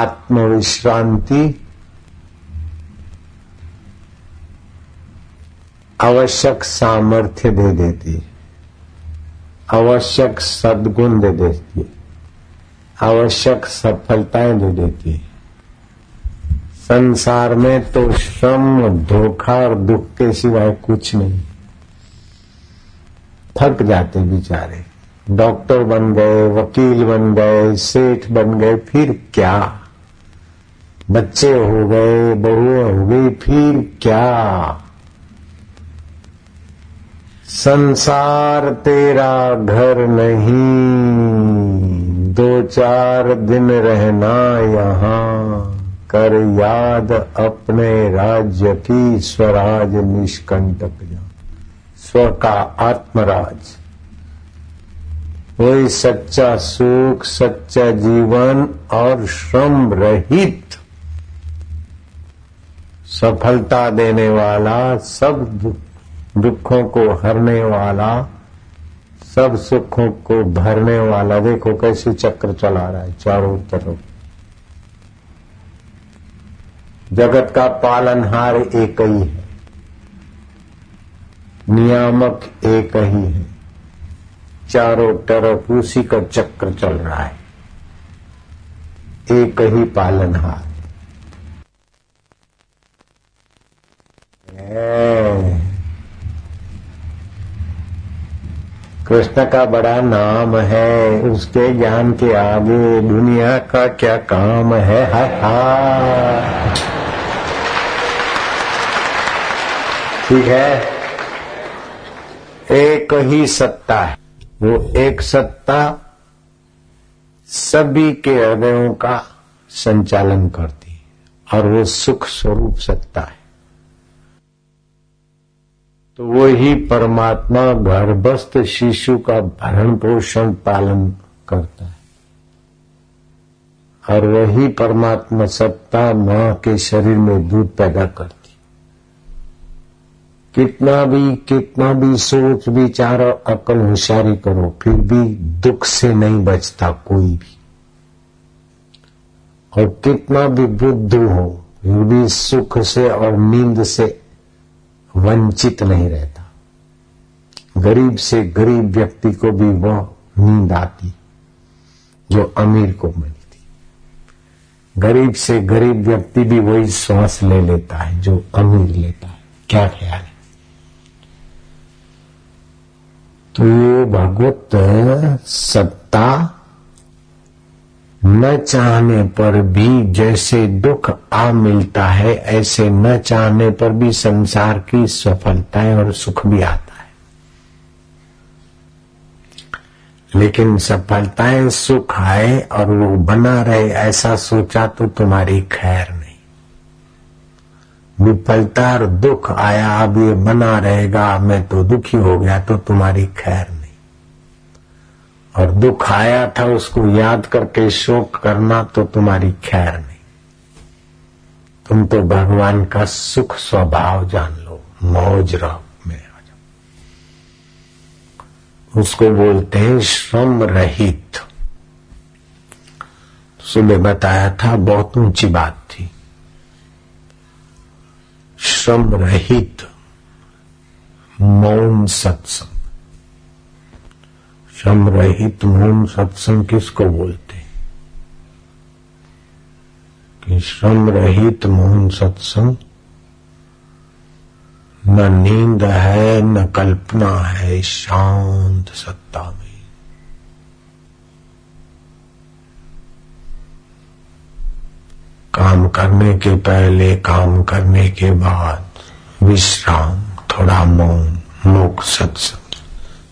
आत्मविश्रांति आवश्यक सामर्थ्य दे देती, आवश्यक सद्गुण दे देती, आवश्यक सफलताएँ दे देती। संसार में तो श्रम, धोखा और दुख के सिवाय कुछ नहीं। थक जाते बेचारे। डॉक्टर बन गए, वकील बन गए, सेठ बन गए, फिर क्या? बच्चे हो गए बहु हो गई, फिर क्या? संसार तेरा घर नहीं। दो चार दिन रहना यहाँ। कर याद अपने राज्य की स्वराज निष्कंटक जा। स्व का आत्मराज। वही सच्चा सुख, सच्चा जीवन और श्रम रहित सफलता देने वाला, सब दुखों को हरने वाला, सब सुखों को भरने वाला। देखो कैसे चक्र चला रहा है, चारों तरफ़। जगत का पालनहार एक ही है। नियामक एक ही है। चारों तरफ़ उसी का चक्र चल रहा है। एक ही पालनहार। कृष्ण का बड़ा नाम है, उसके ज्ञान के आगे दुनिया का क्या काम है? हा हा। ठीक है? एक ही सत्ता है। वो एक सत्ता सभी के हृदयों का संचालन करती है और वो सुख स्वरूप सत्ता है। तो वो ही परमात्मा गर्भस्थ शिशु का भरण पोषण पालन करता है। और वही परमात्मा सत्ता माँ के शरीर में दूध पैदा करती कितना भी कितना भी सोच विचार और अकल होशियारी करो, फिर भी दुख से नहीं बचता कोई भी। और कितना भी बुद्ध हो, फिर भी सुख से और नींद से वंचित नहीं रहता। गरीब से गरीब व्यक्ति को भी वह नींद आती, जो अमीर को मिलती। गरीब से गरीब व्यक्ति भी वही श्वास ले लेता है, जो अमीर लेता है। क्या ख्याल है? तो ये भगवत सत्ता न चाहने पर भी जैसे दुख आ मिलता है, ऐसे न चाहने पर भी संसार की सफलताएँ और सुख भी आता है। लेकिन सफलताएँ सुख आए और वो बना रहे, ऐसा सोचा तो तुम्हारी खैर नहीं। विफलता और दुख आया, अब ये बना रहेगा, मैं तो दुखी हो गया तो तुम्हारी खैर नहीं। और दुख आया था उसको याद करके शोक करना तो तुम्हारी खैर नहीं। तुम तो भगवान का सुख स्वभाव जान लो, मौज रहो, में उसको बोलते हैं, श्रम रहित। सुबह बताया था, बहुत ऊँची बात थी। श्रम रहित, मौन सत्संग। श्रम रहित मौन सत्संग किसको बोलते? कि श्रम रहित मौन सत्संग, न नींद है, न कल्पना है शांत सत्ता में। काम करने के पहले, काम करने के बाद, विश्राम, थोड़ा मौन, लोक सत्संग।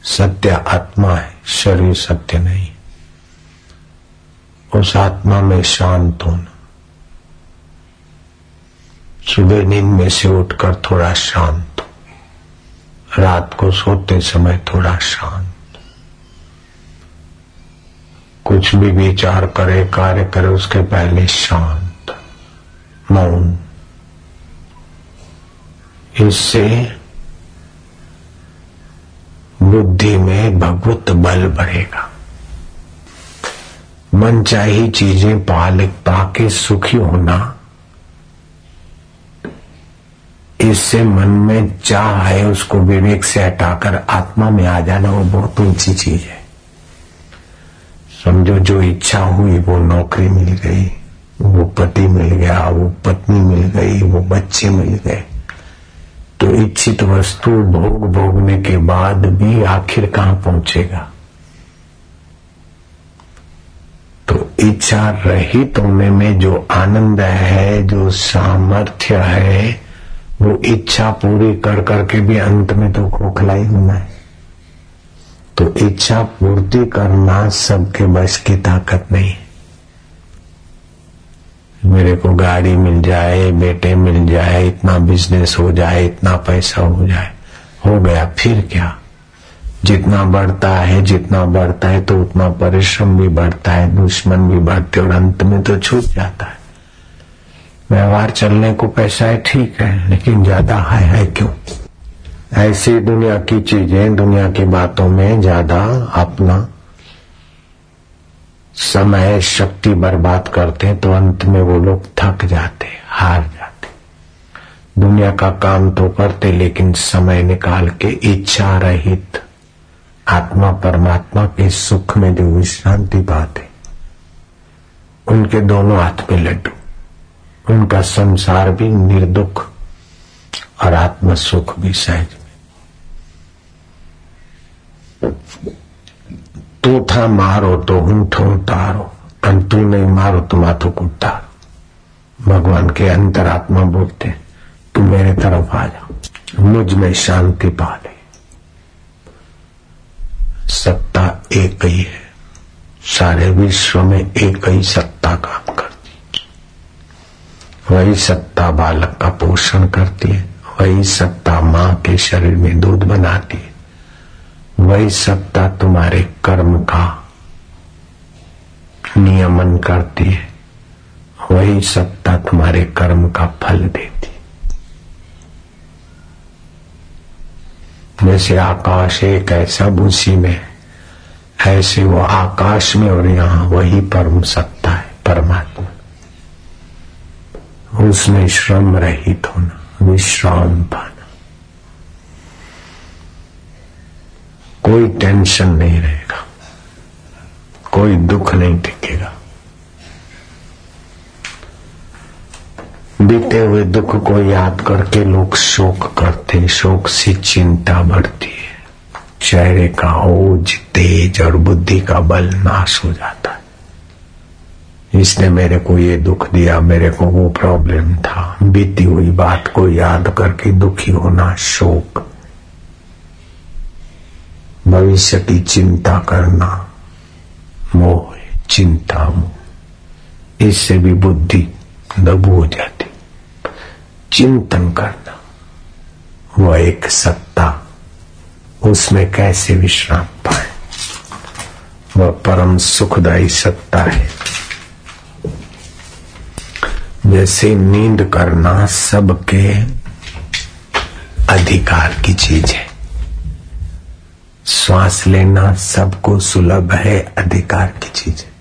सत्य आत्मा है, शरीर सत्य नहीं। उस आत्मा में शांत होना। सुबह नींद में से उठकर थोड़ा शांत रात को सोते समय थोड़ा शांत। कुछ भी विचार करे, कार्य करे, उसके पहले शांत। मौन। इससे बुद्धि में भगवत बल बढ़ेगा। मन चाही चीज़ें पाल पाके सुखी होना। इससे मन में चाह है, उसको विवेक से हटाकर आत्मा में आ जाना, वो बहुत ऊँची चीज़ है। समझो, जो इच्छा हुई, वो नौकरी मिल गई, वो पति मिल गया, वो पत्नी मिल गई, वो बच्चे मिल गए। तो इच्छित वस्तु भोग भोगने के बाद भी आखिर कहाँ पहुंचेगा? तो इच्छा रहित होने में जो आनंद है, जो सामर्थ्य है, वो इच्छा पूरी कर करके भी अंत में तो खोखला ही होना है। तो इच्छा पूर्ति करना सबके बस की ताकत नहीं। है मेरे को गाड़ी मिल जाए, बेटे मिल जाए, इतना बिज़नेस हो जाए, इतना पैसा हो जाए, हो गया, फिर क्या? जितना बढ़ता है, जितना बढ़ता है तो उतना परिश्रम भी बढ़ता है, दुश्मन भी बढ़ते और अंत में तो छूट जाता है। व्यवहार चलने को पैसा है, ठीक है, लेकिन ज़्यादा है है क्यों? ऐसी दुनिया की चीज़ें, दुनिया की बातों में ज़्यादा अपना समय, शक्ति बर्बाद करते तो अंत में वो लोग थक जाते, हार जाते। दुनिया का काम तो करते, लेकिन समय निकाल के इच्छा रहित आत्मा, परमात्मा के सुख में जो विश्रांति पाते। उनके दोनों हाथ में लड्डू, उनका संसार भी निर्दुख और आत्म सुख भी सहज। में तू था मारो तो हूँ ठो तारो और तू नहीं मारो तो माथो तारो। भगवान के अंतरात्मा बोलते, तू मेरे तरफ़ आ जा, मुझमें शांति पा ले सत्ता एक ही है, सारे विश्व में एक ही सत्ता काम करती वही सत्ता बालक का पोषण करती है, वही सत्ता माँ के शरीर में दूध बनाती है। वही सत्ता तुम्हारे कर्म का नियमन करती है। वही सत्ता तुम्हारे कर्म का फल देती जैसे आकाश एक ऐसा भूसी में, ऐसे वो आकाश में और यहाँ वही परम सत्ता है, परमात्मा। उसमें श्रम रहित होना, विश्राम पाना। कोई टेंशन नहीं रहेगा। कोई दुख नहीं टिकेगा। बीते हुए दुख को याद करके लोग शोक करते शोक से चिंता बढ़ती है। चेहरे का ओज, तेज और बुद्धि का बल नाश हो जाता है। इसने मेरे को ये दुख दिया। मेरे को वो प्रॉब्लम था। बीती हुई बात को याद करके दुखी होना शोक। भविष्य की चिंता करना मोह, चिंता, मोह। इससे भी बुद्धि दबू हो जाती। चिंतन करना वह एक सत्ता। उसमें कैसे विश्राम पाए? वह परम सुखदायी सत्ता है। जैसे नींद करना सबके अधिकार की चीज़ है। श्वास लेना सबको सुलभ है, अधिकार की चीज़ है।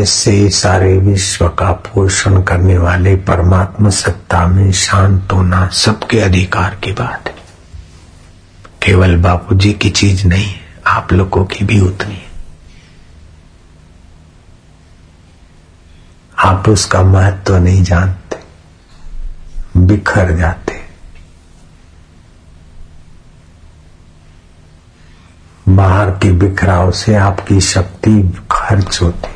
ऐसे सारे विश्व का पोषण करने वाले परमात्मा सत्ता में शांत होना सबके अधिकार की बात है। केवल बापूजी की चीज़ नहीं है आप लोगों की भी उतनी है। आप उसका महत्व तो नहीं जानते, बिखर जाते। बाहर के बिखराव से आपकी शक्ति खर्च होती।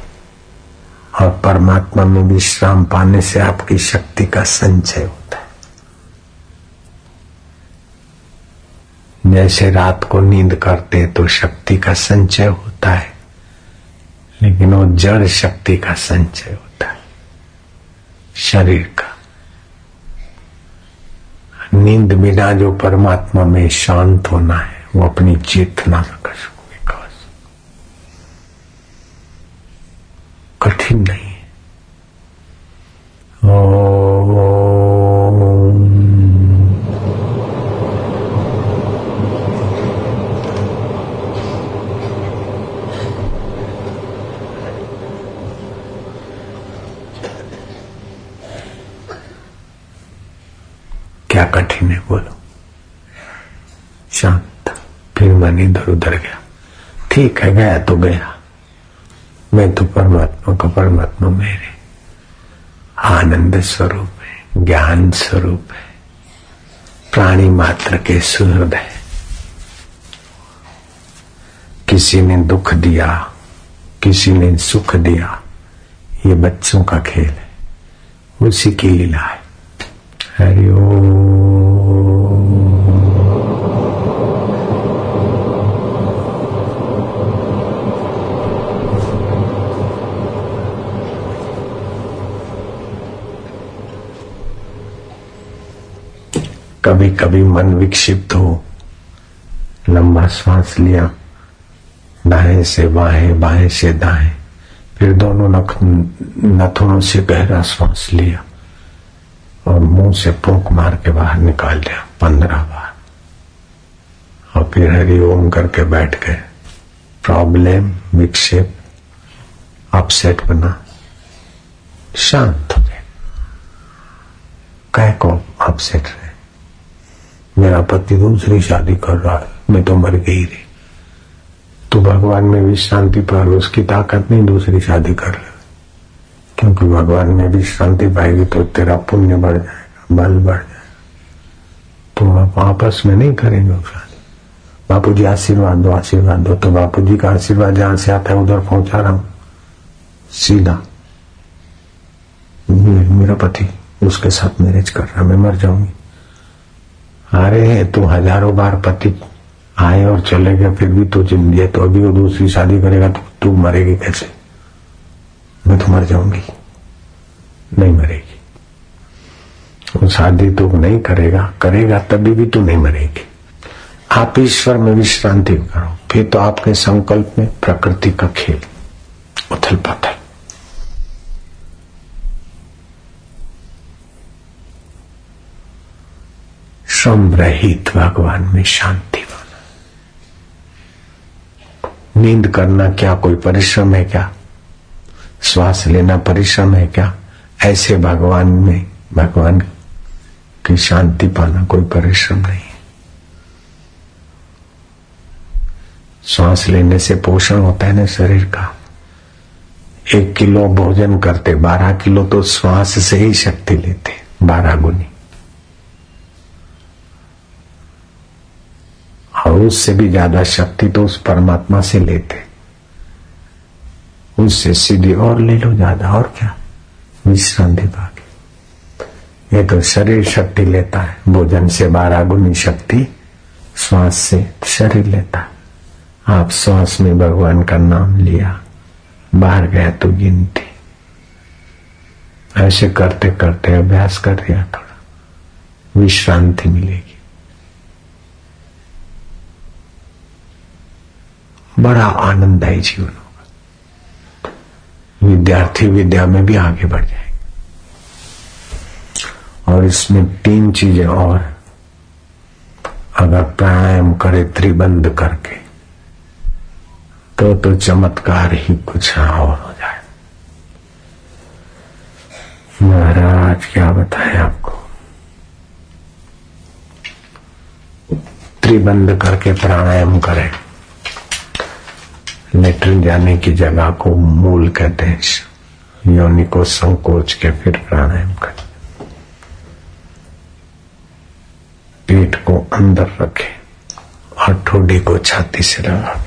और परमात्मा में विश्राम पाने से आपकी शक्ति का संचय होता है। जैसे रात को नींद करते तो शक्ति का संचय होता है, लेकिन वो जड़ शक्ति का संचय होता है। शरीर का। नींद बिना जो परमात्मा में शांत होना है वो अपनी चेतना में कसो विकास। कठिन नहीं क्या कठिन है बोलो? मन इधर उधर गया। ठीक है, गया तो गया। मैं तो परमात्मा का, परमात्मा मेरे। आनंद स्वरूप है, ज्ञान स्वरूप है, प्राणी मात्र के सुहृदय किसी ने दुख दिया, किसी ने सुख दिया, ये बच्चों का खेल है, उसी की लीला है। हरिओम कभी कभी मन विक्षिप्त हो। लंबा श्वास लिया। दाएँ से बाएँ बाएँ से दाएँ। फिर दोनों नख, नथुनों से गहरा श्वास लिया और मुँह से फूक मार के बाहर निकाल लिया पंद्रह बार। और फिर हरि ओम करके बैठ गए। प्रॉब्लम, विक्षेप, अपसेट बना। शांत हो गए। कह को अपसेट रहे? मेरा पति दूसरी शादी कर रहा है। मैं तो मर गई रही। तो भगवान में भी शांति पर उसकी ताकत नहीं दूसरी शादी कर ले क्योंकि भगवान में भी शांति पाएगी तो तेरा पुण्य बढ़ जाएगा, बल बढ़ जाएगा। तो आप आपस में नहीं करेंगे शादी। बापू जी आशीर्वाद दो आशीर्वाद दो। तो बापू जी का आशीर्वाद जहाँ से आता है, उधर पहुँचा रहा हूँ। सीधा। मेरा पति उसके साथ मैरिज कर रहा मैं मर जाऊँगी। अरे, तू हज़ारों बार पति आए और चले गए, फिर भी तू ज़िंदगी तो अभी वो दूसरी शादी करेगा तो तू मरेगी कैसे? मैं तो मर जाऊँगी। नहीं मरेगी। वो शादी तो नहीं करेगा करेगा तभी भी तू नहीं मरेगी। आप ईश्वर में विश्रांति करो, फिर तो आपके संकल्प में प्रकृति का खेल उथल पथल श्रम रहित भगवान में शांति पाना नींद करना क्या कोई परिश्रम है क्या? श्वास लेना परिश्रम है क्या? ऐसे भगवान में, भगवान की शांति पाना कोई परिश्रम नहीं श्वास लेने से पोषण होता है ना शरीर का। एक किलो भोजन करते, बारह किलो तो श्वास से ही शक्ति लेते, बारह गुनी। और उससे भी ज़्यादा शक्ति तो उस परमात्मा से लेते। उससे सीधी और ले लो, ज़्यादा और क्या? विश्रांति पाके ये तो शरीर शक्ति लेता है। भोजन से बारह गुनी शक्ति, श्वास से शरीर लेता। है आप श्वास में भगवान का नाम लिया, बाहर गया तो गिनती। ऐसे करते करते अभ्यास कर दिया थोड़ा। विश्रांति मिलेगी। बड़ा आनंद आनंददायी जीवन होगा। विद्यार्थी विद्या में भी आगे बढ़ जाएँगे। और इसमें तीन चीज़ें और। अगर प्राणायाम करे, त्रिबंध करके तो तो चमत्कार ही कुछ और हो जाए। महाराज, क्या बताए आपको? त्रिबंध करके प्राणायाम करें। लेटरिन जाने की जगह को मूल कहते हैं योनि को संकोच के फिर प्राणायाम कर पेट को अंदर रखे और ठोडी को छाती से लगा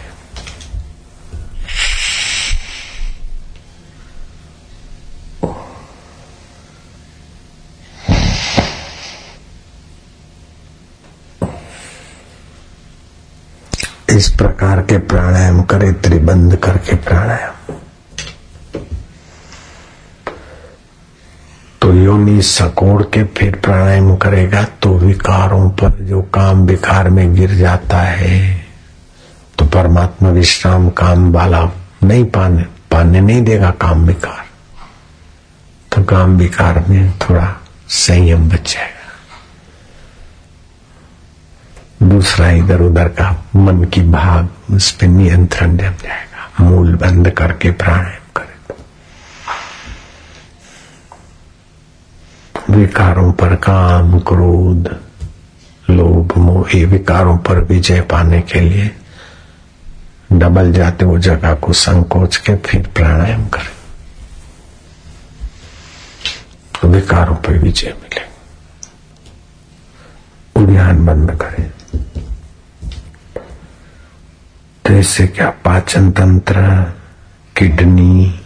इस प्रकार के प्राणायाम करे त्रिबंध करके प्राणायाम। तो योनि सकोड़ के फिर प्राणायाम करेगा तो विकारों पर जो काम विकार में गिर जाता है तो परमात्मा विश्राम काम वाला नहीं पाने पाने नहीं देगा काम विकार। तो काम विकार में थोड़ा संयम बच जाएगा। दूसरा इधर उधर का मन की भाग उस पर नियंत्रण जम जाएगा। मूल बंद करके प्राणायाम करे। विकारों पर काम, क्रोध, लोभ, मोह, ये विकारों पर विजय पाने के लिए डबल जाते वो जगह को संकोच के फिर प्राणायाम करें। तो विकारों पर विजय मिले। उद्यान बंद करें तो इससे क्या पाचन तंत्र, किडनी?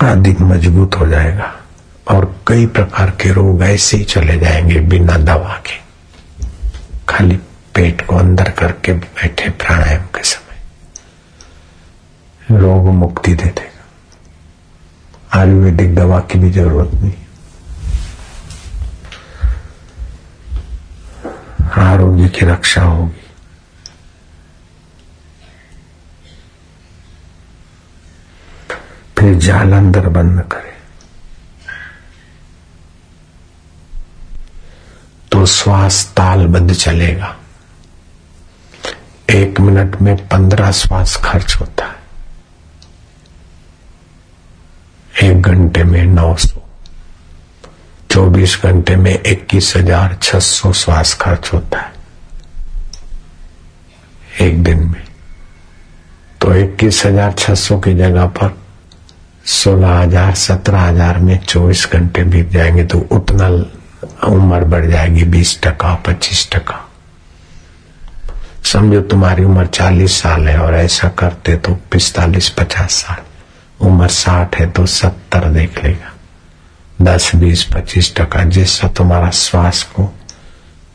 अधिक मज़बूत हो जाएगा और कई प्रकार के रोग ऐसे ही चले जाएँगे बिना दवा के। खाली पेट को अंदर करके बैठे प्राणायाम के समय। रोग मुक्ति दे देगा। आयुर्वेदिक दवा की भी ज़रूरत नहीं। आरोग्य की रक्षा होगी। फिर जाल अंदर बंद करे। तो श्वास तालबद्ध चलेगा। एक मिनट में पंद्रह श्वास खर्च होता है। एक घंटे में नौ सौ। चौबीस घंटे में इक्कीस हज़ार छह सौ श्वास खर्च होता है। एक दिन में। तो इक्कीस हज़ार छह सौ की जगह पर सोलह हज़ार, सत्रह हज़ार में चौबीस घंटे बीत जाएँगे तो उतना उम्र बढ़ जाएगी बीस टका, पच्चीस टका। समझो तुम्हारी उम्र चालीस साल है और ऐसा करते तो पिस्तालीस पचास साल। उम्र साठ है तो सत्तर देख लेगा। दस, बीस, पच्चीस टका जैसा तुम्हारा श्वास को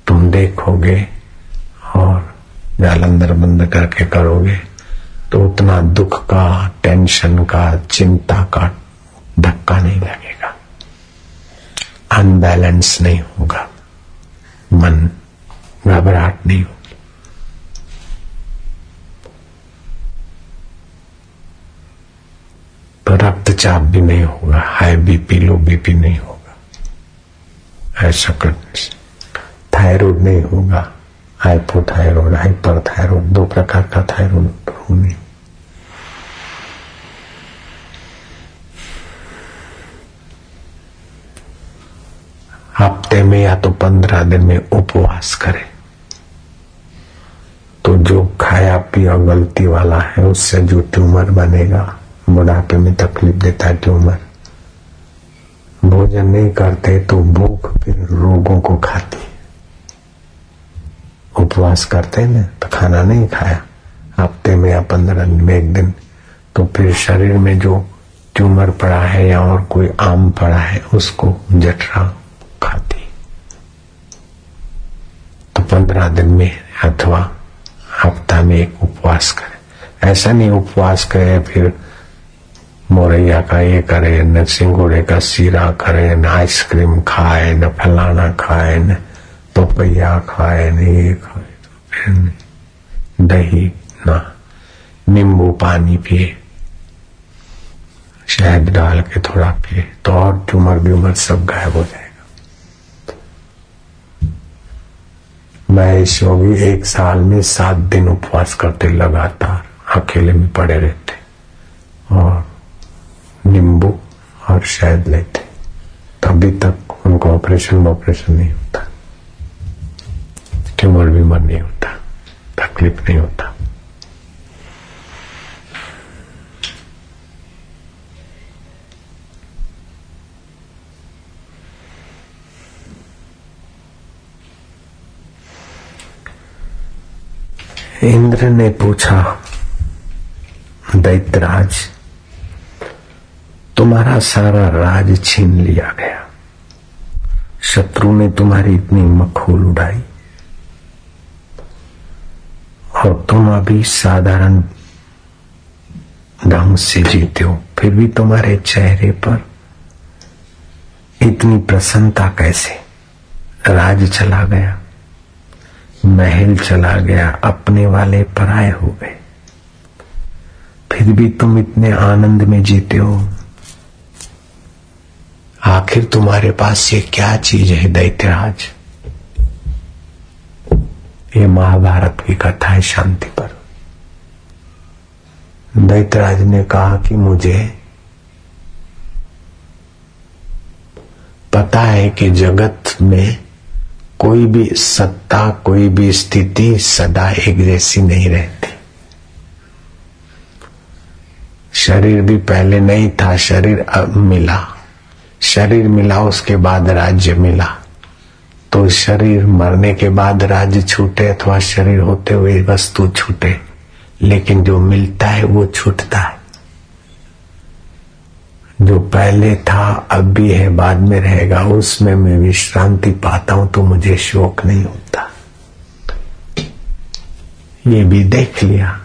तुम देखोगे और जालंधर बंद करके करोगे तो उतना दुख का, टेंशन का, चिंता का धक्का नहीं लगेगा। अनबैलेंस नहीं होगा। मन घबराहट नहीं होगी। रक्तचाप भी नहीं होगा, हाई बीपी, लो बीपी नहीं होगा। ऐसा करने से थायराइड नहीं होगा। हाइपोथायरॉइड हाइपर थायरॉइड दो प्रकार का थायरॉइड होने। हफ़्ते में या तो पंद्रह दिन में उपवास करे। तो जो खाया पिया गलती वाला है, उससे जो ट्यूमर बनेगा बुढ़ापे में तकलीफ़ देता है ट्यूमर। भोजन नहीं करते तो भूख फिर रोगों को खाती उपवास करते ना तो खाना नहीं खाया। हफ़्ते में या पंद्रह दिन में एक दिन। तो फिर शरीर में जो ट्यूमर पड़ा है या और कोई आम पड़ा है, उसको जठरा खाती तो पंद्रह दिन में अथवा हफ़्ता में एक उपवास करे। ऐसा नहीं उपवास करे, फिर मोरैया का ये करे, न सिंगोड़े का सीरा करे, न आइसक्रीम खाए, न फलाना खाए, न पपैया खाए, न ये खाए तो फिर दही ना, नींबू पानी पिए। शहद डाल के थोड़ा पिए तो और ट्यूमर व्यूमर सब गायब हो जाएगा। मैं इस योगी एक साल में सात दिन उपवास करते लगातार, अकेले में पड़े रहते। और नींबू और शहद लेते तभी तक उनको ऑपरेशन ऑपरेशन नहीं होता। ट्यूमर बीमर नहीं होता, तकलीफ़ नहीं होता। इंद्र ने पूछा दैत्यराज तुम्हारा सारा राज छीन लिया गया। शत्रु ने तुम्हारी इतनी मखोल उड़ाई। और तुम अभी साधारण ढंग से जीते हो, फिर भी तुम्हारे चेहरे पर इतनी प्रसन्नता कैसे? राज चला गया, महल चला गया, अपने वाले पराए हो गए। फिर भी तुम इतने आनंद में जीते हो। आखिर तुम्हारे पास ये क्या चीज़ है दैत्यराज? ये महाभारत की कथा है शांति पर। दैतराज ने कहा कि मुझे पता है कि जगत में कोई भी सत्ता, कोई भी स्थिति सदा एक जैसी नहीं रहती। शरीर भी पहले नहीं था, शरीर अब मिला। शरीर मिला, उसके बाद राज्य मिला। तो शरीर मरने के बाद राज्य छूटे अथवा शरीर होते हुए वस्तु छूटे, लेकिन जो मिलता है वो छूटता है। जो पहले था, अब भी है, बाद में रहेगा, उसमें मैं विश्रांति पाता हूँ तो मुझे शोक नहीं होता। ये भी देख लिया,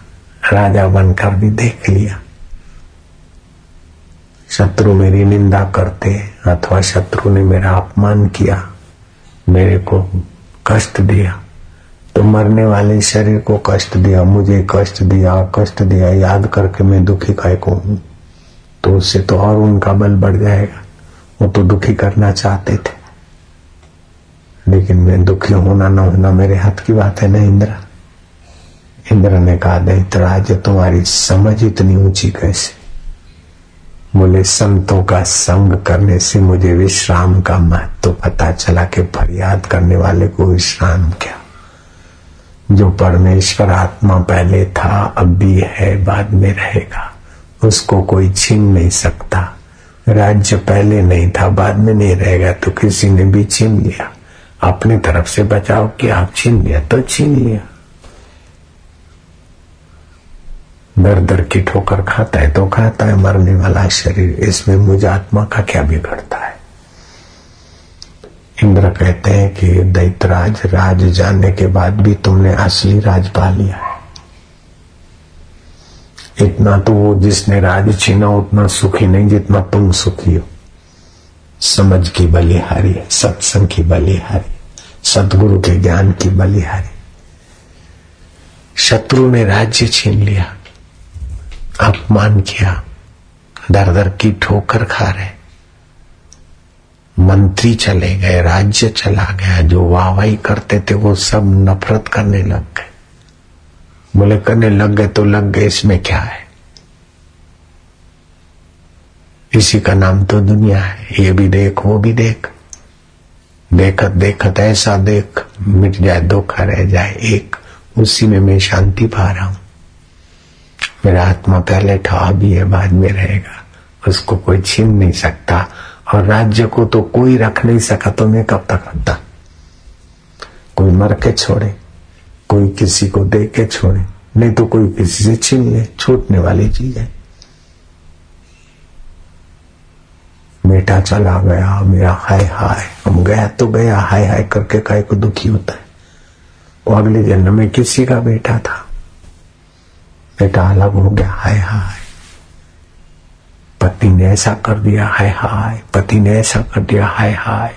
राजा बनकर भी देख लिया। शत्रु मेरी निंदा करते अथवा शत्रु ने मेरा अपमान किया, मेरे को कष्ट दिया तो मरने वाले शरीर को कष्ट दिया, मुझे कष्ट दिया कष्ट दिया, याद करके मैं दुखी काय को हूँ? तो उससे तो और उनका बल बढ़ जाएगा। वो तो दुखी करना चाहते थे। लेकिन मैं दुखी होना ना होना मेरे हाथ की बात है ना, इंद्र। इंद्र ने कहा दैतराज तुम्हारी समझ इतनी ऊँची कैसे? बोले, संतों का संग करने से मुझे विश्राम का महत्व तो पता चला कि फरियाद करने वाले को विश्राम क्या? जो परमेश्वर आत्मा पहले था, अब भी है, बाद में रहेगा। उसको कोई छीन नहीं सकता। राज्य पहले नहीं था, बाद में नहीं रहेगा तो किसी ने भी छीन लिया। अपनी तरफ़ से बचाव किया आप छीन लिया तो छीन लिया। दर दर की ठोकर खाता है तो खाता है, मरने वाला शरीर। इसमें मुझे आत्मा का क्या बिगड़ता है? इंद्र कहते हैं कि दैतराज, राज जानने के बाद भी तुमने असली राज पा लिया है। इतना तो वो जिसने राज छीना, उतना सुखी नहीं जितना तुम सुखी हो। समझ की बलिहारी सत्संग की बलिहारी सदगुरु के ज्ञान की बलिहारी शत्रु ने राज्य छीन लिया। अपमान किया। दर दर की ठोकर खा रहे। मंत्री चले गए, राज्य चला गया, जो वाहवाही करते थे, वो सब नफरत करने लग गए। बोले, करने लग गए तो लग गए, इसमें क्या है? इसी का नाम तो दुनिया है। ये भी देख, वो भी देख। देखत देखत, ऐसा देख, मिट जाए, धोखा रह जाए, एक उसी में मैं शांति पा रहा हूँ। मेरा आत्मा पहले ठा भी है बाद में रहेगा। उसको कोई छीन नहीं सकता। और राज्य को तो कोई रख नहीं सका तो मैं कब तक रखता? कोई मर के छोड़े, कोई किसी को दे के छोड़े, नहीं तो कोई किसी से छीन ले, छूटने वाली चीज़ है। बेटा चला गया, मेरा हाय हाय, हम गया तो गया, हाय हाय करके काय को दुखी होता है? वो अगले जन्म में किसी का बेटा था। बेटा अलग हो गया, हाय हाय। पति ने ऐसा कर दिया, हाय हाय। पति ने ऐसा कर दिया, हाय हाय।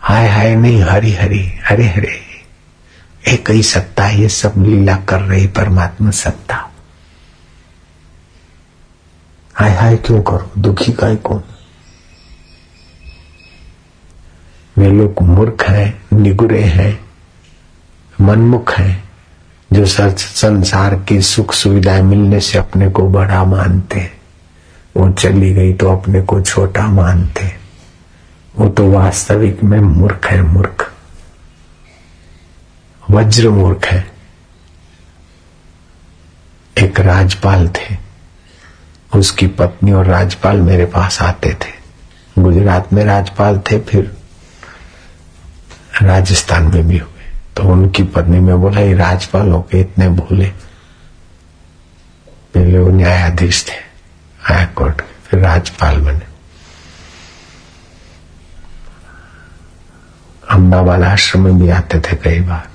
हाय हाय नहीं, हरी हरी, हरे हरे। एक ही सत्ता ये सब लीला कर रही परमात्मा सत्ता। हाय हाय क्यों करो? दुखी का कौन? वे लोग मूर्ख हैं, निगुरे हैं, मनमुख हैं। जो संसार की सुख सुविधाएँ मिलने से अपने को बड़ा मानते हैं। वो चली गई तो अपने को छोटा मानते वो तो वास्तविक में मूर्ख है, मूर्ख। वज्र मूर्ख है। एक राजपाल थे। उसकी पत्नी और राजपाल मेरे पास आते थे। गुजरात में राजपाल थे, फिर राजस्थान में भी तो उनकी पत्नी में बोला, ये राजपाल हो के इतने भूले। पहले वो न्यायाधीश थे, हाई कोर्ट के फिर राजपाल बने। अम्बावाला आश्रम में भी आते थे कई बार।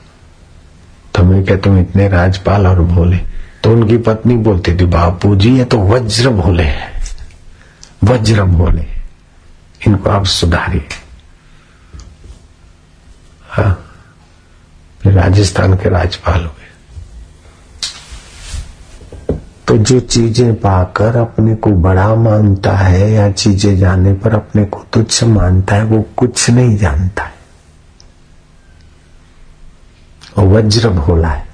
तो मैं क्या तुम इतने राजपाल और भोले? तो उनकी पत्नी बोलती थी बापू जी ये तो वज्र भोले हैं। वज्र भोले इनको आप सुधारिए। हाँ। फिर राजस्थान के राजपाल हुए तो जो चीज़ें पाकर अपने को बड़ा मानता है या चीज़ें जाने पर अपने को तुच्छ मानता है, वो कुछ नहीं जानता है। वज्र भोला है।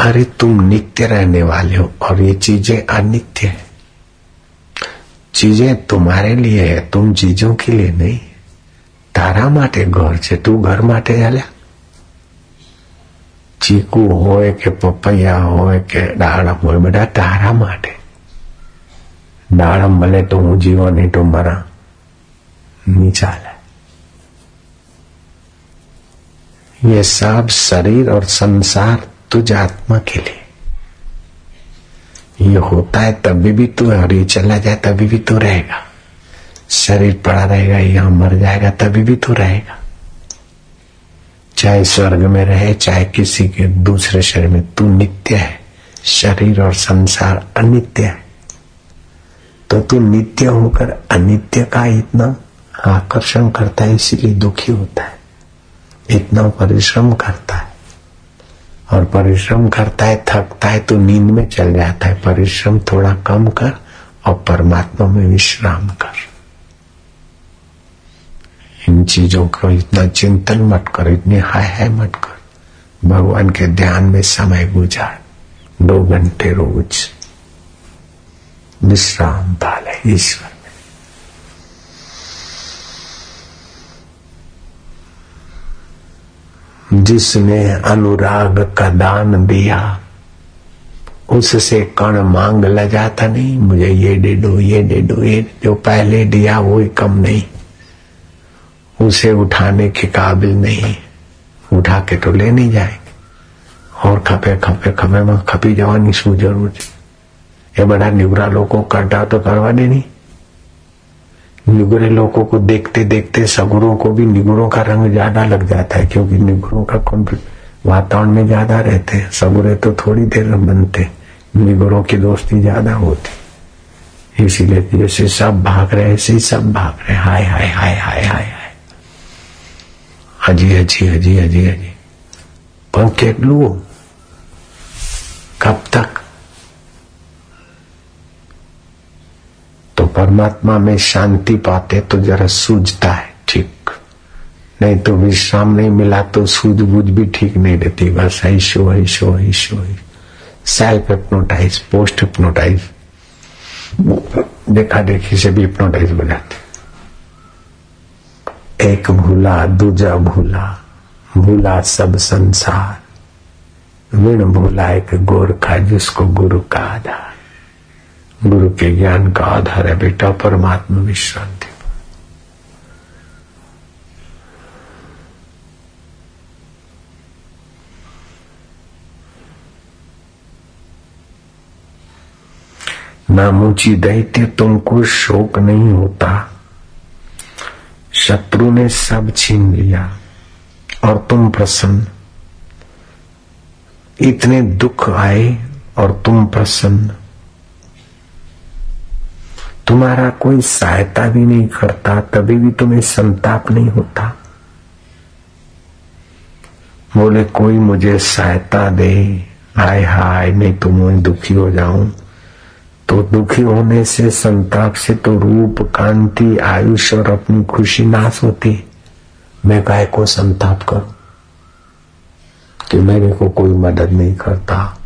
अरे तुम नित्य रहने वाले हो और ये चीज़ें अनित्य है। चीजें तुम्हारे लिए है तुम चीजों के लिए नहीं તારા માટે ઘર છે તું ઘર માટે ચાલ્યા ચીકુ હોય કે પપૈયા હોય કે દાડમ હોય બધા તારા માટે દાડમ મળે તો હું જીવો નહીં તો મરા नहीं चाल है ये सब शरीर और संसार तुझ आत्मा के लिए ये होता है, तभी भी तू और ये चला जाए, तभी भी तू रहेगा। शरीर पड़ा रहेगा, यहाँ मर जाएगा, तभी भी तू रहेगा। चाहे स्वर्ग में रहे, चाहे किसी के दूसरे शरीर में, तू नित्य है। शरीर और संसार अनित्य है। तो तू नित्य होकर अनित्य का इतना आकर्षण करता है, इसीलिए दुखी होता है। इतना परिश्रम करता है। और परिश्रम करता है, थकता है तो नींद में चल जाता है। परिश्रम थोड़ा कम कर और परमात्मा में विश्राम कर। इन चीज़ों को इतना चिंतन मत कर, इतनी हाय हाय मत कर। भगवान के ध्यान में समय गुजार। दो घंटे रोज। विश्राम पाले ईश्वर। जिसने अनुराग का दान दिया, उससे कण मांग ल जाता नहीं। मुझे ये दे दो, ये दे दो, ये जो पहले दिया वो ही कम नहीं। उसे उठाने के काबिल नहीं। उठा के तो ले नहीं जाएँगे। और खपे खपे खपे, में खपी जवानी शू ज़रूर। ये बड़ा निगरा लोगों करता तो करवा दे नहीं निगुरे लोगों को देखते देखते सगुरों को भी निगुरों का रंग ज्यादा लग जाता है क्योंकि निगुरों का वातावरण में ज्यादा रहते हैं सगुरे तो थोड़ी देर बनते निगुरों की दोस्ती ज्यादा होती इसीलिए जैसे सब भाग रहे ऐसे ही सब भाग रहे हाय हाय हाय हाय हाय हाय हजी हजी हजी हजी हजी પણ કેટલું कब तक तो परमात्मा में शांति पाते तो जरा सूझता है, ठीक। नहीं तो विश्राम नहीं मिला तो सूझबूझ भी ठीक नहीं रहती, बस ऐशो ऐशो ऐशो। सेल्फ हिप्नोटाइज पोस्ट हिप्नोटाइज देखा देखी से भी हिप्नोटाइज बजाते एक भूला, दूजा भूला भूला सब संसार। विण भूला एक गोरखा जिसको गुरु का आधार गुरु के ज्ञान का आधार है, बेटा, परमात्मा विश्रांति। नामूची दैत्य तुमको शोक नहीं होता। शत्रु ने सब छीन लिया और तुम प्रसन्न। इतने दुख आए और तुम प्रसन्न। तुम्हारा कोई सहायता भी नहीं करता, तभी भी तुम्हें संताप नहीं होता। बोले, कोई मुझे सहायता दे, हाय हाय नहीं तो मैं दुखी हो जाऊँ। तो दुखी होने से, संताप से तो रूप, कांति, आयुष और अपनी खुशी नाश होती। मैं काय को संताप करूँ? कि मेरे को कोई मदद नहीं करता।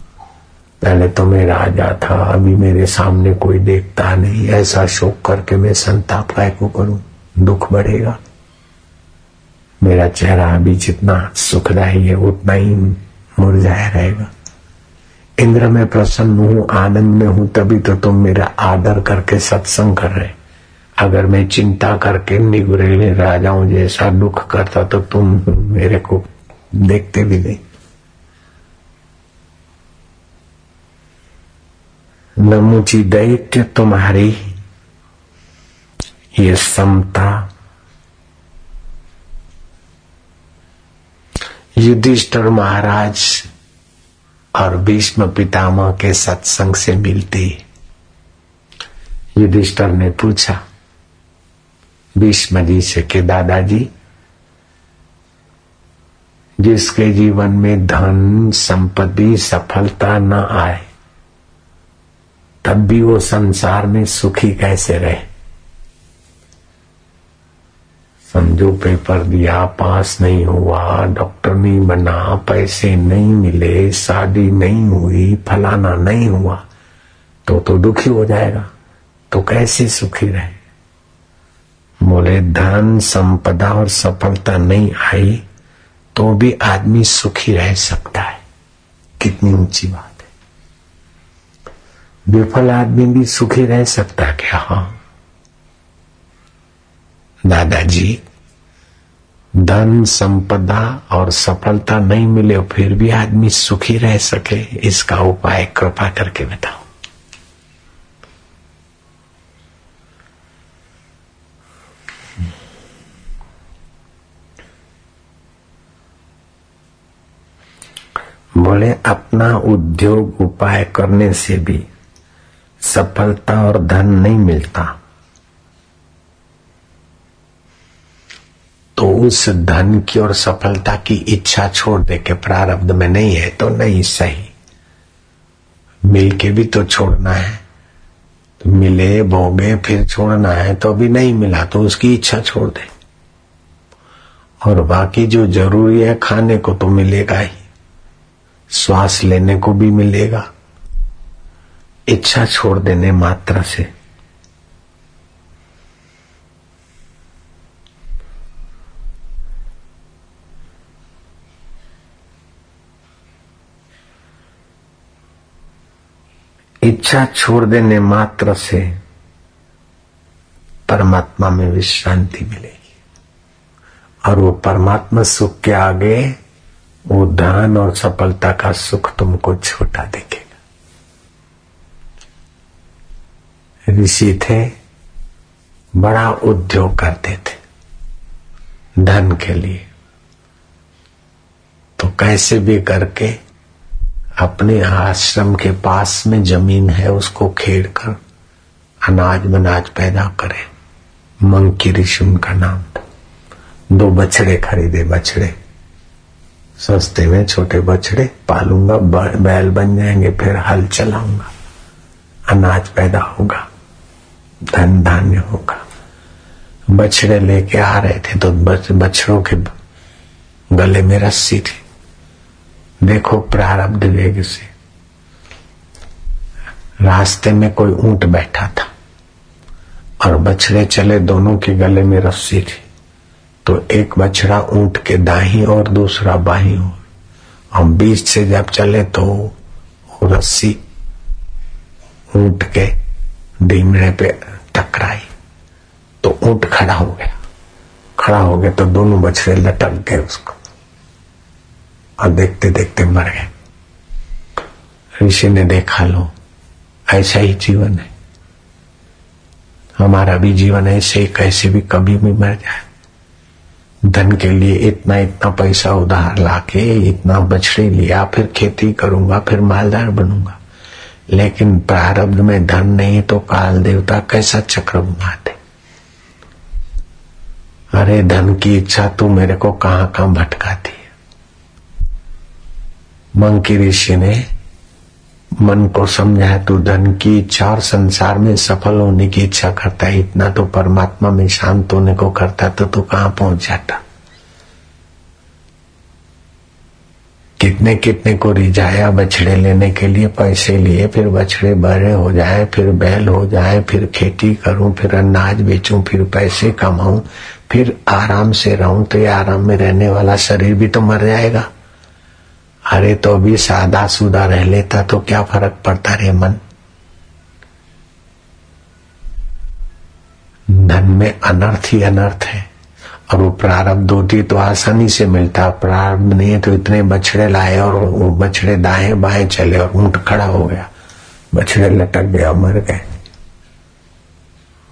पहले तो मैं राजा था, अभी मेरे सामने कोई देखता नहीं, ऐसा शोक करके मैं संताप काय को करूँ, दुख बढ़ेगा। मेरा चेहरा अभी जितना सुखदायी है, उतना ही मुरझाया रहेगा। इंद्र, में प्रसन्न हूँ, आनंद में हूँ, तभी तो तुम मेरा आदर करके सत्संग कर रहे। अगर मैं चिंता करके निगुरेले राजाओं जैसा दुख करता तो तुम मेरे को देखते भी नहीं। नमुची दैत्य तुम्हारी ये समता युधिष्ठर महाराज और भीष्म पितामह के सत्संग से मिलती। युधिष्ठर ने पूछा, भीष्म जी से के दादाजी, जिसके जीवन में धन, संपत्ति, सफलता न आए तब भी वो संसार में सुखी कैसे रहे? समझो, पेपर दिया, पास नहीं हुआ, डॉक्टर नहीं बना, पैसे नहीं मिले, शादी नहीं हुई, फलाना नहीं हुआ तो तो दुखी हो जाएगा। तो कैसे सुखी रहे? बोले, धन, संपदा और सफलता नहीं आई तो भी आदमी सुखी रह सकता है। कितनी ऊँची बात। विफल आदमी भी सुखी रह सकता क्या? हाँ। दादाजी, धन, संपदा और सफलता नहीं मिले, फिर भी आदमी सुखी रह सके, इसका उपाय कृपा करके बताओ। बोले, अपना उद्योग उपाय करने से भी सफलता और धन नहीं मिलता। तो उस धन की और सफलता की इच्छा छोड़ दे के प्रारब्ध में नहीं है तो नहीं सही। मिलके भी तो छोड़ना है। तो मिले, भोगे, फिर छोड़ना है तो अभी नहीं मिला तो उसकी इच्छा छोड़ दे। और बाकी जो ज़रूरी है, खाने को तो मिलेगा ही। श्वास लेने को भी मिलेगा। इच्छा छोड़ देने मात्रा से। इच्छा छोड़ देने मात्र से परमात्मा में विश्रांति मिलेगी। और वो परमात्मा सुख के आगे वो धन और सफलता का सुख तुमको छोटा देखेगा। ऋषि थे बड़ा उद्योग करते थे धन के लिए। तो कैसे भी करके अपने आश्रम के पास में ज़मीन है, उसको खेड़ कर अनाज बनाज पैदा करे। मंकी ऋषि उनका नाम था। दो बछड़े खरीदे, बछड़े। सस्ते में छोटे बछड़े, पालूँगा, बैल बन जाएँगे, फिर हल चलाऊँगा। अनाज पैदा होगा। धन धान्य होगा। बछड़े लेके आ रहे थे तो बछड़ों के गले में रस्सी थी। देखो प्रारब्ध वेग से। रास्ते में कोई ऊँट बैठा था और बछड़े चले दोनों के गले में रस्सी थी। तो एक बछड़ा ऊँट के दाही और दूसरा बाही और हम बीच से जब चले तो रस्सी ऊँट के डीमड़े पे टकराई तो ऊँट खड़ा हो गया। खड़ा हो गया तो दोनों बछड़े लटक गए उसको। और देखते देखते मर गए। ऋषि ने देखा, लो, ऐसा ही जीवन है। हमारा भी जीवन ऐसे ही कैसे भी कभी भी मर जाए। धन के लिए इतना इतना पैसा उधार लाके, इतना बछड़े लिया, फिर खेती करूँगा, फिर मालदार बनूँगा। लेकिन प्रारब्ध में धन नहीं तो काल देवता कैसा चक्र घुमाते अरे धन की इच्छा तू मेरे को कहाँ कहाँ भटकाती है? मंकी ऋषि ने मन को समझाया, तू धन की इच्छा और संसार में सफल होने की इच्छा करता है, इतना तो परमात्मा में शांत होने को करता तो तू कहाँ पहुँच जाता? कितने कितने को रिझाया बछड़े लेने के लिए, पैसे लिए, फिर बछड़े बड़े हो जाए, फिर बैल हो जाए, फिर खेती करूँ, फिर अनाज बेचूं, फिर पैसे कमाऊं, फिर आराम से रहूँ तो ये आराम में रहने वाला शरीर भी तो मर जाएगा। अरे तो भी सादा सुदा रह लेता तो क्या फ़र्क पड़ता रे मन? धन में अनर्थ ही अनर्थ है। और वो प्रारब्ध होती तो आसानी से मिलता, प्रारब्ध नहीं है तो इतने बछड़े लाए और वो बछड़े दाएँ बाएँ चले और ऊँट खड़ा हो गया। बछड़े लटक गया मर गए।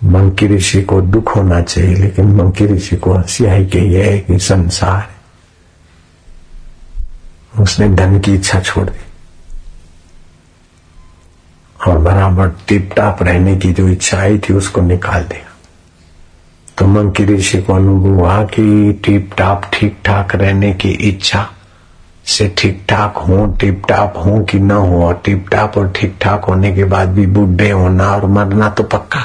मंकी ऋषि को दुख होना चाहिए, लेकिन मंकी ऋषि को हँसी आई कि यह है कि संसार उसने धन की इच्छा छोड़ दी। और बराबर टिप टाप रहने की जो इच्छा आई थी, उसको निकाल दिया तो मंकी ऋषि को अनुभव हुआ कि टिप टाप ठीक ठाक रहने की इच्छा से ठीक ठाक हो टिप टाप हो कि न हो, और टिप टाप और ठीक ठाक होने के बाद भी बुढ़े होना और मरना तो पक्का।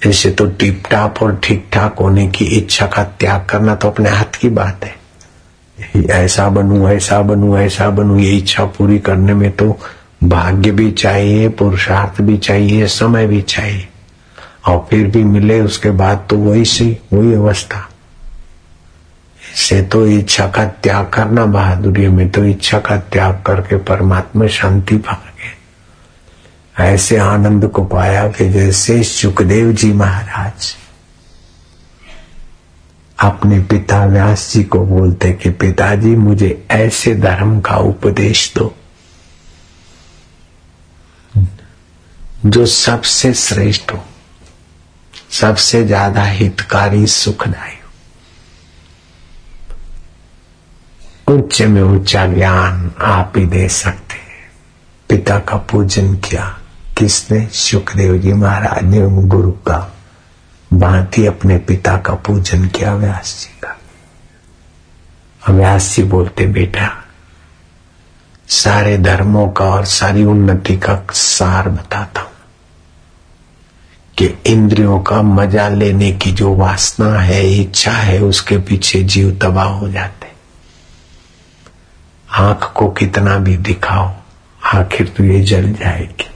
ऐसे तो टिप टाप और ठीक ठाक होने की इच्छा का त्याग करना तो अपने हाथ की बात है। ऐसा बनू ऐसा बनू ऐसा बनू, ये इच्छा पूरी करने में तो भाग्य भी चाहिए, पुरुषार्थ भी चाहिए, समय भी चाहिए। और फिर भी मिले, उसके बाद तो वही सी, वही अवस्था। से तो इच्छा का त्याग करना बहादुरी में तो इच्छा का त्याग करके परमात्मा शांति पा गए। ऐसे आनंद को पाया कि जैसे सुखदेव जी महाराज अपने पिता व्यास जी को बोलते कि पिताजी, मुझे ऐसे धर्म का उपदेश दो, जो सबसे श्रेष्ठ हो। सबसे ज़्यादा हितकारी सुखदायी उच्च में ऊँचा ज्ञान आप ही दे सकते हैं। पिता का पूजन किया, किसने? सुखदेव जी महाराज ने गुरु का भांति अपने पिता का पूजन किया, व्यास जी का। व्यास जी बोलते, बेटा, सारे धर्मों का और सारी उन्नति का सार बताता हूँ। कि इंद्रियों का मज़ा लेने की जो वासना है, इच्छा है, उसके पीछे जीव तबाह हो जाते आँख को कितना भी दिखाओ, आखिर तो ये जल जाएगी।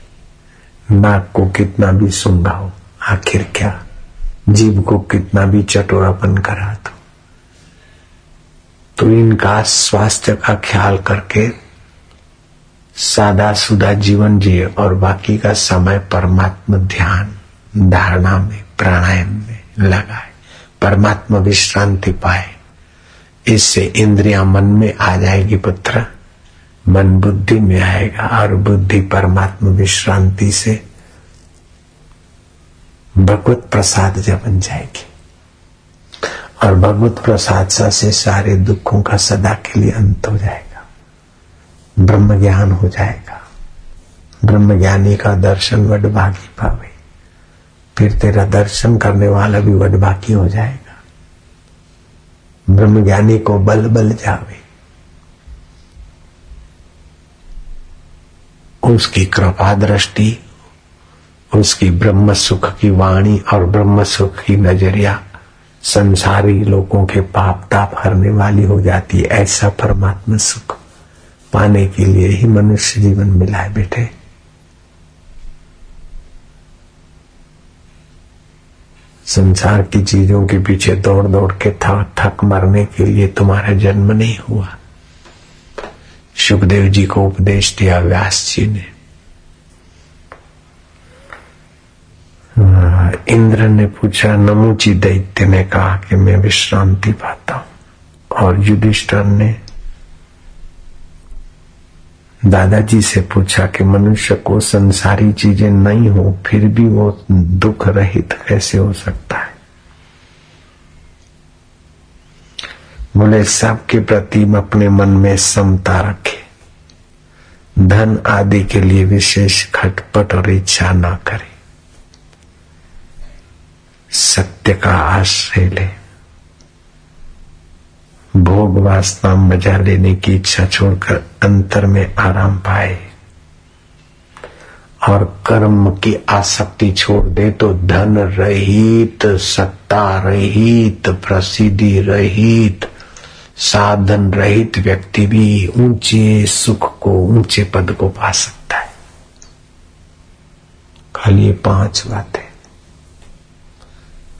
नाक को कितना भी सुंगाओ आखिर क्या? जीव को कितना भी चटोरापन करा दो। तो इनका स्वास्थ्य का ख्याल करके सादा सुदा जीवन जिए और बाकी का समय परमात्मा ध्यान। धारणा में, प्राणायाम में लगाए, परमात्मा विश्रांति पाए। इससे इंद्रिया मन में आ जाएगी पुत्र। मन बुद्धि में आएगा और बुद्धि परमात्मा विश्रांति से भगवत प्रसाद जब बन जाएगी। और भगवत प्रसाद से सारे दुखों का सदा के लिए अंत हो जाएगा। ब्रह्म ज्ञान हो जाएगा। ब्रह्म ज्ञानी का दर्शन वडभागी पावे। फिर तेरा दर्शन करने वाला भी वडभागी हो जाएगा। ब्रह्म ज्ञानी को बल बल जावे। उसकी कृपा दृष्टि, उसकी ब्रह्म सुख की वाणी और ब्रह्म सुख की नज़रिया संसारी लोगों के पाप ताप हरने वाली हो जाती है। ऐसा परमात्मा सुख पाने के लिए ही मनुष्य जीवन मिला है बेटे संसार की चीज़ों के पीछे दौड़ दौड़ के थक थक मरने के लिए तुम्हारा जन्म नहीं हुआ। सुखदेव जी को उपदेश दिया व्यास जी ने। इंद्र ने पूछा नमुची दैत्य ने कहा कि मैं विश्रांति पाता हूँ। और युधिष्ठर ने दादाजी से पूछा कि मनुष्य को संसारी चीज़ें नहीं हो, फिर भी वो दुख रहित कैसे हो सकता है? बोले, सबके प्रति अपने मन में समता रखे। धन आदि के लिए विशेष खटपट और इच्छा ना करे। सत्य का आश्रय ले। भोग वासना मज़ा लेने की इच्छा छोड़कर अंतर में आराम पाए। और कर्म की आसक्ति छोड़ दे तो धन रहित, सत्ता रहित, प्रसिद्धि रहित, साधन रहित व्यक्ति भी ऊँचे सुख को, ऊँचे पद को पा सकता है। खाली ये पाँच बातें।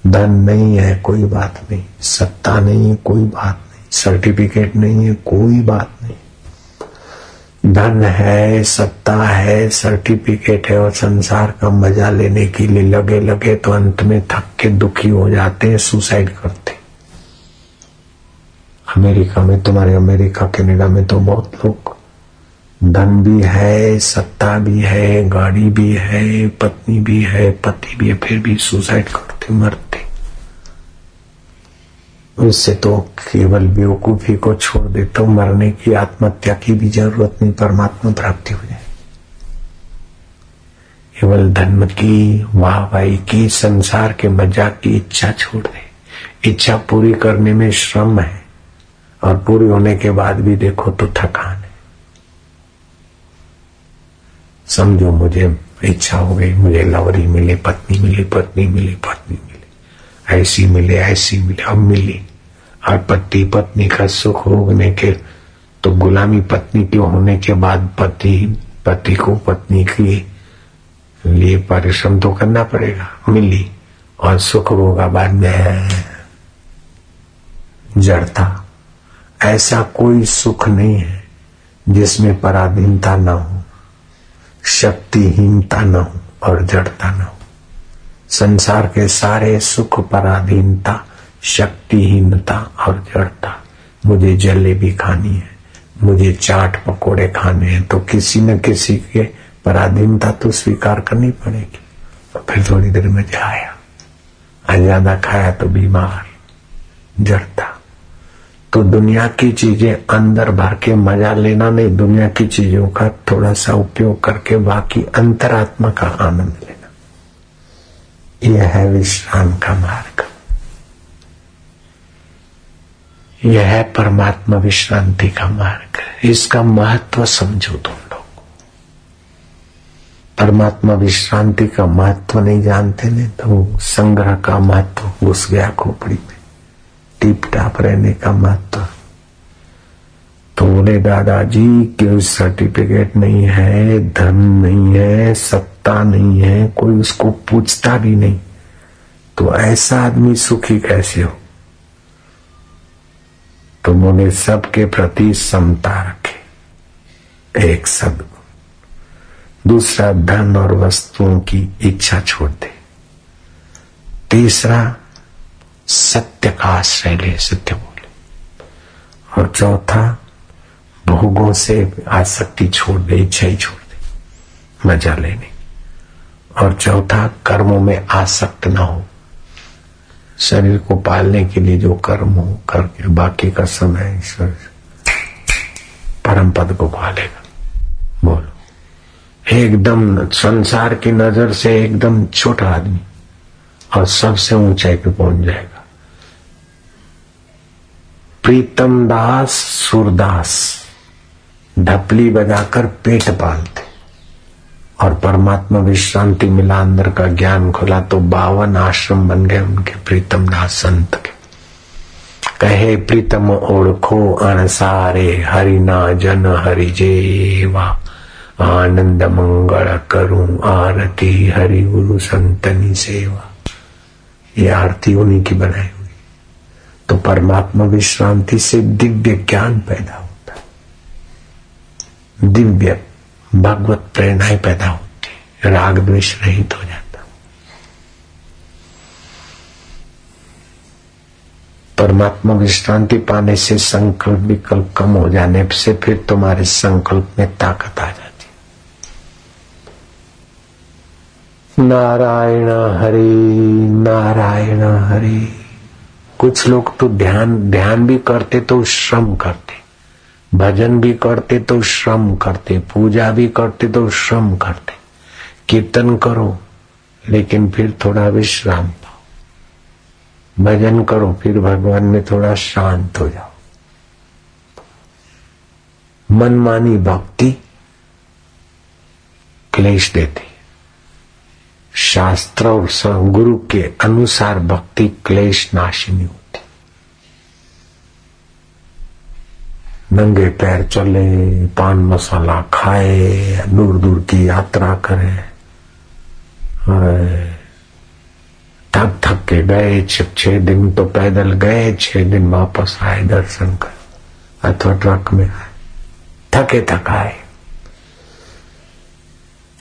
धन नहीं है, कोई बात नहीं। सत्ता नहीं है कोई बात सर्टिफिकेट नहीं है, कोई बात नहीं। धन है, सत्ता है, सर्टिफिकेट है और संसार का मज़ा लेने के लिए लगे लगे तो अंत में थक के दुखी हो जाते हैं सुसाइड करते अमेरिका में, तुम्हारे अमेरिका, कनाडा में तो बहुत लोग धन भी है, सत्ता भी है, गाड़ी भी है, पत्नी भी है, पति भी है, फिर भी सुसाइड करते, मरते उससे तो केवल बेवकूफ़ी को छोड़ दे तो मरने की आत्महत्या की भी ज़रूरत नहीं, परमात्मा प्राप्ति हो जाए। केवल धर्म की, वाहवाही की, संसार के मज़ाक की इच्छा छोड़ दे। इच्छा पूरी करने में श्रम है, और पूरी होने के बाद भी देखो तो थकान है। समझो, मुझे इच्छा हो गई, मुझे लवरी मिले, पत्नी मिली पत्नी मिली पत्नी मिली। ऐसी मिले ऐसी मिले, अब मिली। और पति पत्नी का सुख होने के तो गुलामी पत्नी के होने के बाद पति पति को पत्नी के लिए परिश्रम तो करना पड़ेगा, मिली, और सुख होगा बाद में जड़ता। ऐसा कोई सुख नहीं है जिसमें पराधीनता न हो, शक्तिहीनता न हो और जड़ता न हो। संसार के सारे सुख पराधीनता शक्तिहीनता और जड़ता मुझे जलेबी खानी है, मुझे चाट पकोड़े खाने हैं तो किसी न किसी के पराधीनता तो स्वीकार करनी पड़ेगी। फिर थोड़ी देर में जाया आज ज़्यादा खाया तो बीमार, जड़ता। तो दुनिया की चीज़ें अंदर भर के मज़ा लेना नहीं, दुनिया की चीज़ों का थोड़ा सा उपयोग करके बाकी अंतरात्मा का आनंद लेना। यह है विश्राम का मार्ग। यह है परमात्मा विश्रांति का मार्ग। इसका महत्व समझो तुम लोग। परमात्मा विश्रांति का महत्व नहीं जानते ने तो संग्रह का महत्व घुस गया खोपड़ी में। टिप टाप रहने का महत्व। तो बोले, दादाजी कोई सर्टिफिकेट नहीं है धन नहीं है, सत्ता नहीं है, कोई उसको पूछता भी नहीं। तो ऐसा आदमी सुखी कैसे हो? तो बोले सबके प्रति समता रखे। एक सदगुण दूसरा धन और वस्तुओं की इच्छा छोड़ दे। तीसरा, सत्य का आश्रय ले, सत्य बोले। और चौथा, भोगों से आसक्ति छोड़ दे इच्छा ही छोड़ दे। मज़ा लेने। और चौथा, कर्मों में आसक्त ना हो। शरीर को पालने के लिए जो कर्म हो करके बाकी का समय ईश्वर परम पद को पालेगा। बोलो। एकदम संसार की नज़र से एकदम छोटा आदमी और सबसे ऊंचाई पे पहुँच जाएगा। प्रीतम दास, सुरदास, ढपली बजाकर पेट पालते। और परमात्मा विश्रांति मिला, अंदर का ज्ञान खुला तो बावन आश्रम बन गए उनके प्रीतम दास संत के। कहे, प्रीतम ओढ़ो अणसारे, हरिना जन हरि जेवा। आनंद मंगल करूँ, आरती हरि गुरु संतनी सेवा। ये आरती उन्हीं की बनाई हुई। तो परमात्मा विश्रांति से दिव्य ज्ञान पैदा होता है। दिव्य भगवत प्रेरणाएँ पैदा होती राग द्वेष रहित हो जाता परमात्मा विश्रांति पाने से संकल्प विकल्प कम हो जाने से फिर तुम्हारे संकल्प में ताकत आ जाती नारायण हरि नारायण हरि। कुछ लोग तो ध्यान ध्यान भी करते तो श्रम करते। भजन भी करते तो श्रम करते, पूजा भी करते तो श्रम करते। कीर्तन करो, लेकिन फिर थोड़ा विश्राम पाओ। भजन करो, फिर भगवान में थोड़ा शांत हो जाओ। मनमानी भक्ति क्लेश देती। शास्त्र और गुरु के अनुसार भक्ति क्लेश नाशिनी होती नंगे पैर चले, पान मसाला खाए दूर दूर की यात्रा करे। थक थक के गए छह दिन तो पैदल गए, छह दिन वापस आए दर्शन कर। अथवा ट्रक में आए। थके थकाए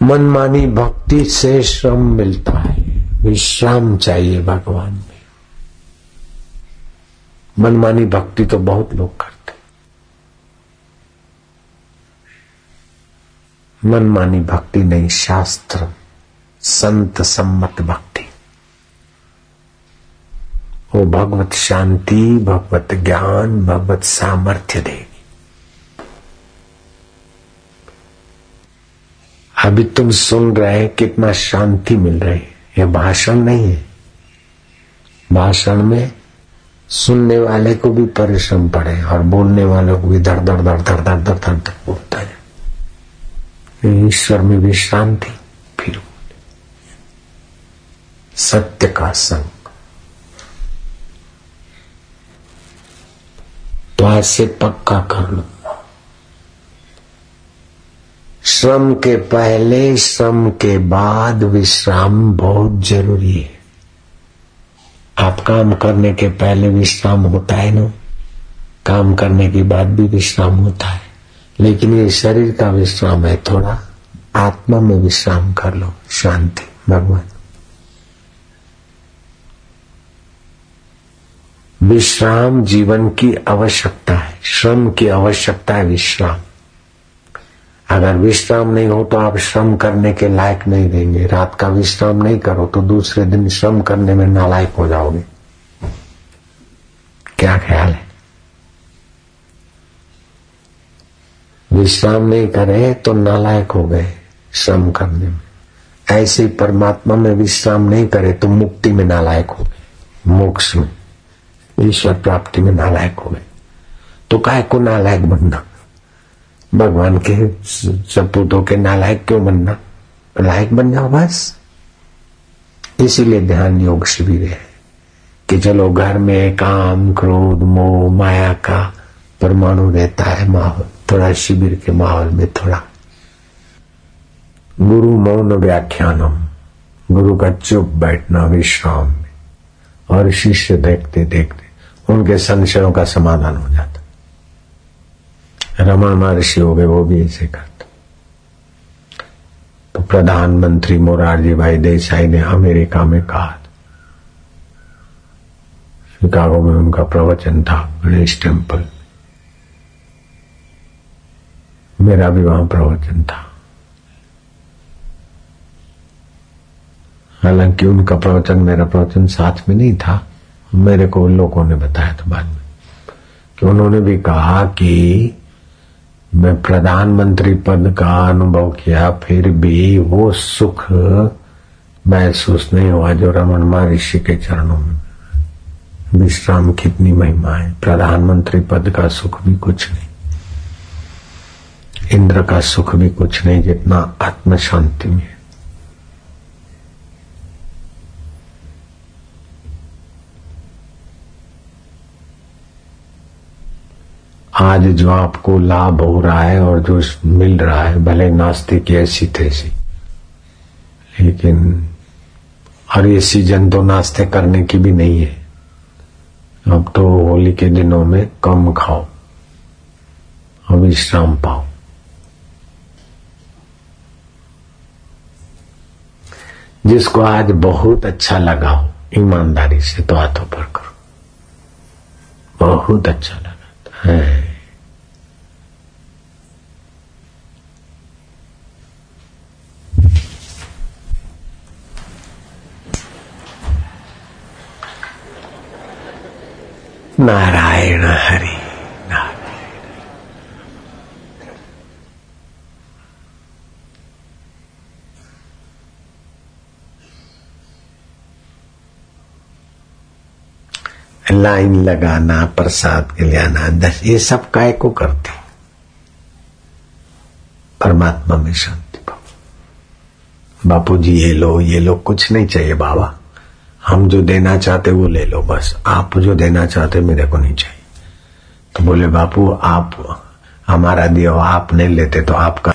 मनमानी भक्ति से श्रम मिलता है। विश्राम चाहिए भगवान में। मनमानी भक्ति तो बहुत लोग करते मनमानी भक्ति नहीं शास्त्र संत सम्मत भक्ति वो भगवत शांति भगवत ज्ञान भगवत सामर्थ्य देगी अभी तुम सुन रहे कितना शांति मिल रही है यह भाषण नहीं है भाषण में सुनने वाले को भी परिश्रम पड़े और बोलने वाले को भी धड़ धड़ धड़ धड़ धड़ धड़ धड़ बोलता है ईश्वर में शांति, फिर सत्य का संग। तो आज से पक्का कर लो। श्रम के पहले, श्रम के बाद विश्राम बहुत ज़रूरी है। आप काम करने के पहले विश्राम होता है ना? काम करने के बाद भी विश्राम होता है। लेकिन ये शरीर का विश्राम है थोड़ा। आत्मा में विश्राम कर लो, शांति, भगवान। विश्राम जीवन की आवश्यकता है, श्रम की आवश्यकता है विश्राम। अगर विश्राम नहीं हो तो आप श्रम करने के लायक नहीं रहेंगे। रात का विश्राम नहीं करो तो दूसरे दिन श्रम करने में नालायक हो जाओगे। क्या ख्याल है? विश्राम नहीं करे तो नालायक हो गए श्रम करने में। ऐसे परमात्मा में विश्राम नहीं करे तो मुक्ति में नालायक हो गए, मोक्ष में, ईश्वर प्राप्ति में नालायक हो गए। तो काय को नालायक बनना? भगवान के सपूतों के नालायक क्यों बनना? लायक बन जाओ बस। इसीलिए ध्यान योग शिविर है कि चलो घर में काम, क्रोध, मोह, माया का परमाणु रहता है माहौल। थोड़ा शिविर के माहौल में थोड़ा। गुरु मौन व्याख्यानम, गुरु का चुप बैठना विश्राम में। और शिष्य देखते देखते उनके संशयों का समाधान हो जाता। रमन महर्षि हो गए, वो भी ऐसे करते। तो प्रधानमंत्री मोरारजी भाई देसाई ने अमेरिका में कहा शिकागो में उनका प्रवचन था गणेश टेंपल। मेरा भी वहाँ प्रवचन था। हालाँकि उनका प्रवचन मेरा प्रवचन साथ में नहीं था, मेरे को उन लोगों ने बताया था बाद में कि उन्होंने भी कहा कि मैं प्रधानमंत्री पद का अनुभव किया, फिर भी वो सुख महसूस नहीं हुआ जो रमन महर्षि के चरणों में। विश्राम कितनी महिमा है, प्रधानमंत्री पद का सुख भी कुछ नहीं। इंद्र का सुख भी कुछ नहीं जितना आत्म शांति में। आज जो आपको लाभ हो रहा है और जो मिल रहा है, भले नास्तिक ऐसी तैसी लेकिन और ये सीज़न तो नाश्ते करने की भी नहीं है। अब तो होली के दिनों में कम खाओ और विश्राम पाओ। जिसको आज बहुत अच्छा लगा हो ईमानदारी से तो हाथों पर करो। बहुत अच्छा लगा है। नारायण हरि। लाइन लगाना, प्रसाद के लिए आना दस ये सब काय को करते परमात्मा में शांति पाओ। बापू जी ये लो ये लो, कुछ नहीं चाहिए बाबा। हम जो देना चाहते वो ले लो बस। आप जो देना चाहते मेरे को नहीं चाहिए। तो बोले, बापू, आप हमारा दिया आप नहीं लेते तो आपका